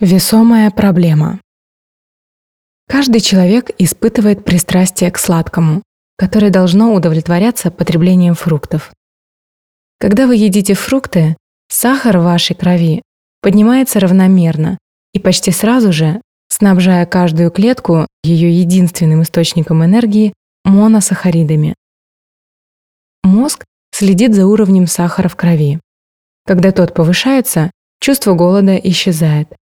Весомая проблема. Каждый человек испытывает пристрастие к сладкому, которое должно удовлетворяться потреблением фруктов. Когда вы едите фрукты, сахар в вашей крови поднимается равномерно и почти сразу же, снабжая каждую клетку ее единственным источником энергии – моносахаридами. Мозг следит за уровнем сахара в крови. Когда тот повышается, чувство голода исчезает.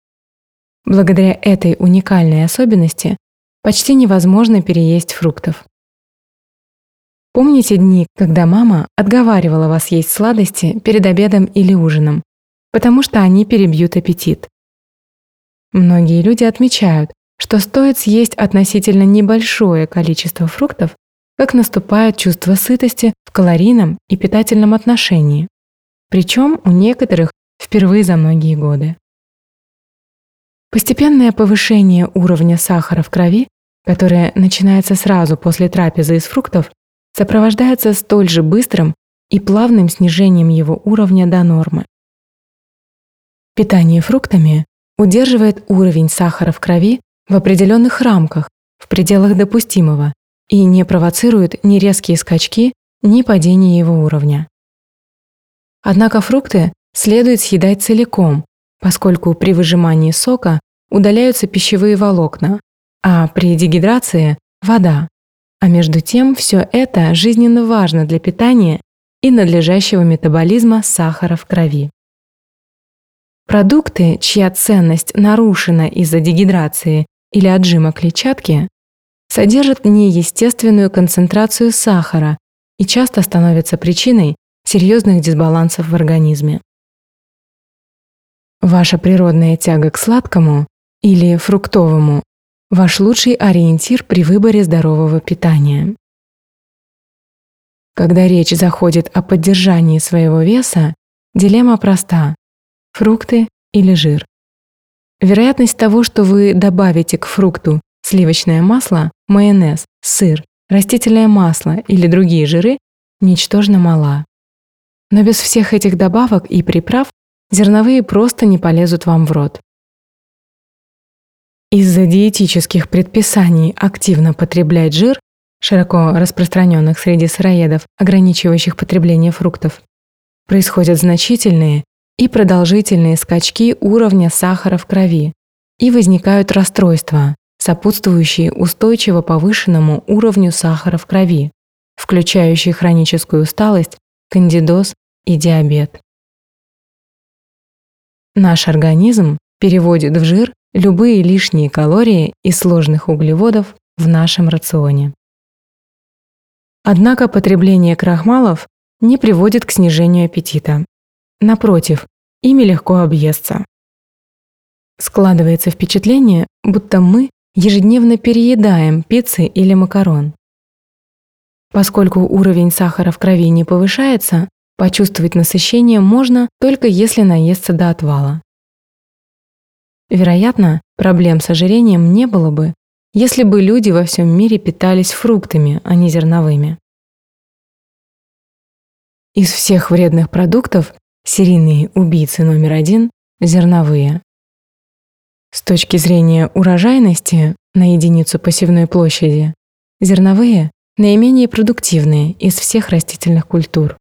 Благодаря этой уникальной особенности почти невозможно переесть фруктов. Помните дни, когда мама отговаривала вас есть сладости перед обедом или ужином, потому что они перебьют аппетит? Многие люди отмечают, что стоит съесть относительно небольшое количество фруктов, как наступает чувство сытости в калорийном и питательном отношении. Причем у некоторых впервые за многие годы. Постепенное повышение уровня сахара в крови, которое начинается сразу после трапезы из фруктов, сопровождается столь же быстрым и плавным снижением его уровня до нормы. Питание фруктами удерживает уровень сахара в крови в определенных рамках, в пределах допустимого, и не провоцирует ни резкие скачки, ни падение его уровня. Однако фрукты следует съедать целиком, поскольку при выжимании сока удаляются пищевые волокна, а при дегидрации – вода. А между тем все это жизненно важно для питания и надлежащего метаболизма сахара в крови. Продукты, чья ценность нарушена из-за дегидрации или отжима клетчатки, содержат неестественную концентрацию сахара и часто становятся причиной серьезных дисбалансов в организме. Ваша природная тяга к сладкому или фруктовому – ваш лучший ориентир при выборе здорового питания. Когда речь заходит о поддержании своего веса, дилемма проста – фрукты или жир. Вероятность того, что вы добавите к фрукту сливочное масло, майонез, сыр, растительное масло или другие жиры, ничтожно мала. Но без всех этих добавок и приправ зерновые просто не полезут вам в рот. Из-за диетических предписаний активно потреблять жир, широко распространенных среди сыроедов, ограничивающих потребление фруктов, происходят значительные и продолжительные скачки уровня сахара в крови и возникают расстройства, сопутствующие устойчиво повышенному уровню сахара в крови, включающие хроническую усталость, кандидоз и диабет. Наш организм переводит в жир любые лишние калории и сложных углеводов в нашем рационе. Однако потребление крахмалов не приводит к снижению аппетита. Напротив, ими легко объесться. Складывается впечатление, будто мы ежедневно переедаем пиццы или макарон. Поскольку уровень сахара в крови не повышается, почувствовать насыщение можно только если наесться до отвала. Вероятно, проблем с ожирением не было бы, если бы люди во всем мире питались фруктами, а не зерновыми. Из всех вредных продуктов серийные убийцы номер один – зерновые. С точки зрения урожайности на единицу посевной площади, зерновые – наименее продуктивные из всех растительных культур.